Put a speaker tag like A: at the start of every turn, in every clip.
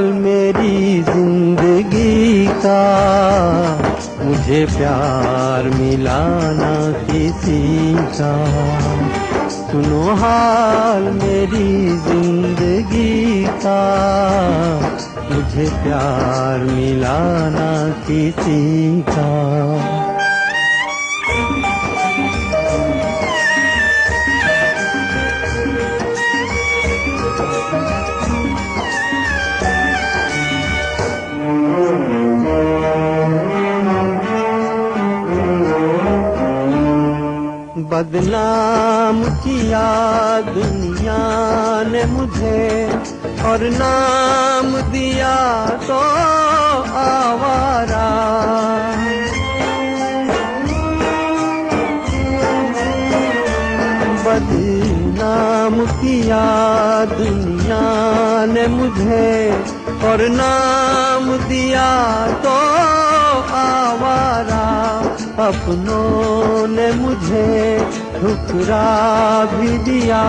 A: मेरी ज़िंदगी का। मुझे प्यार मिलाना किसी का। सुनो हाल मेरी ज़िंदगी का। मुझे प्यार मिलाना किसी का। बदनाम किया दुनिया ने मुझे, और नाम दिया तो आवारा। बदनाम किया दुनिया ने मुझे, और नाम दिया तो आवारा। अपनों ने मुझे ठुकरा भी दिया,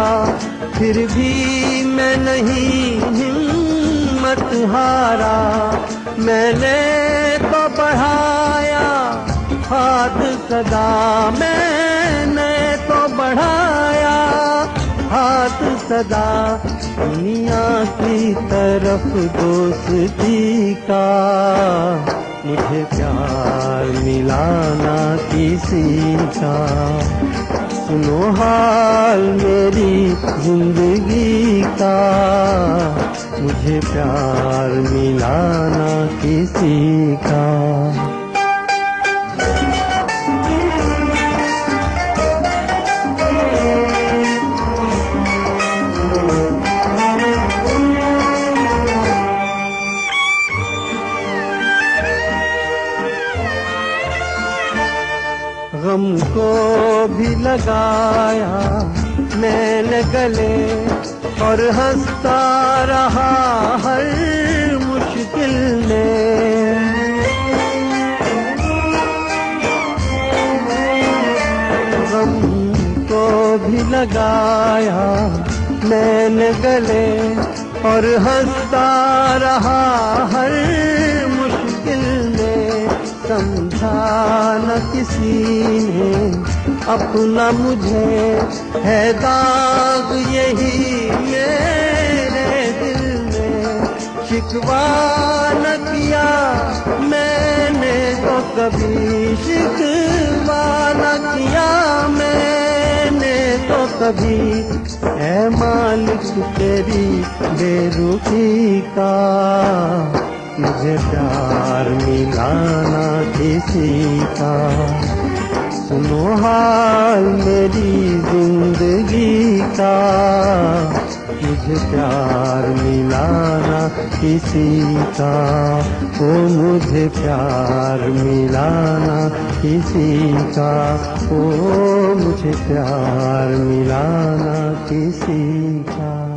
A: फिर भी मैं नहीं हिम्मत हारा। मैंने तो बढ़ाया हाथ सदा, मैंने तो बढ़ाया हाथ सदा। दुनिया की तरफ़ दोस्ती का मुझे प्यार मिलाना किसी का सुनो हाल मेरी ज़िंदगी का। मुझे प्यार मिलाना किसी का। गम को भी लगाया। मैंने गले और हंसता रहा हर मुश्किल में। गम को भी लगाया। मैंने गले और हंसता रहा हर किसी ने अपना मुझे है दाग, यही मेरे दिल में। शिकवा न किया मैंने तो कभी, शिकवा न किया मैंने तो कभी। है मालिक तेरी बेरुखी का मुझे प्यार मिलाना किसी का। सुनो हाल मेरी ज़िंदगी का। मुझे प्यार मिलाना किसी का। ओ, मुझे प्यार मिलाना किसी का। ओ, मुझे प्यार मिलाना किसी का।